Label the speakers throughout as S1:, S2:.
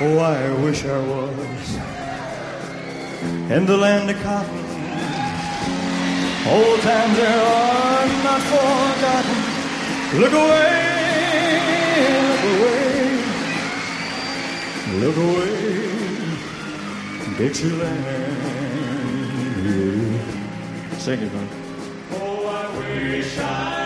S1: Oh, I wish I was in the land of cotton. Old times there are not forgotten. Look away, look away, look away, Dixieland. Sing it, man.
S2: Oh, I wish I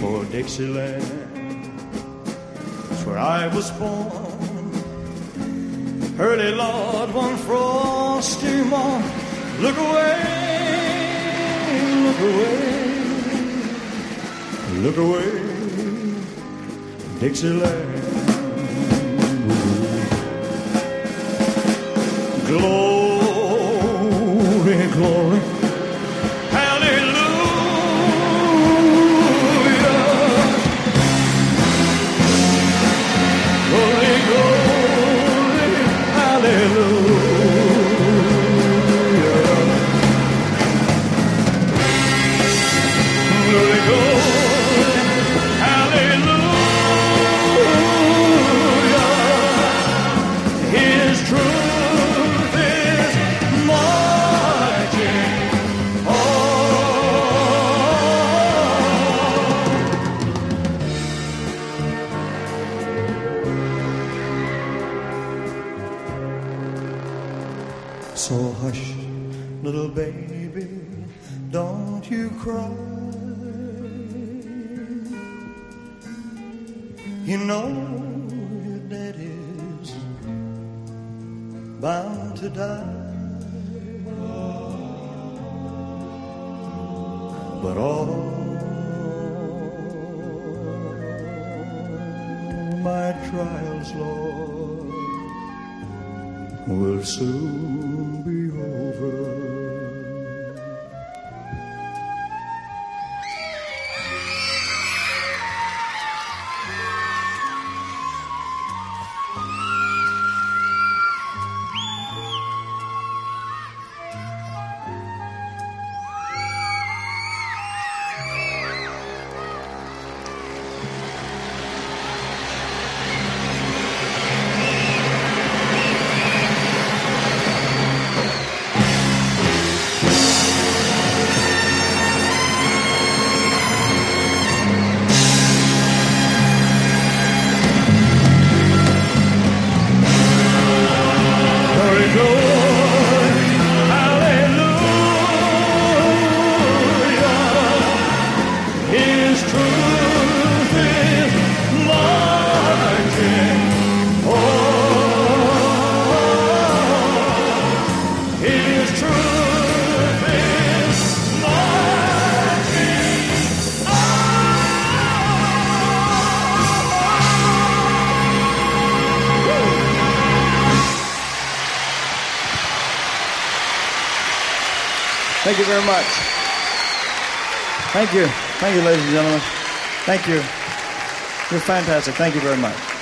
S1: For Dixieland is where I was born. Early Lord, one frosty morn. Look away, look away, look away, Dixieland. Glory, glory, So hush, little baby, don't you cry. You know your daddy's bound to die. But all my trials, Lord, will soon Thank you very much. Thank you. Thank you, ladies and gentlemen. Thank you. You're fantastic. Thank you very much.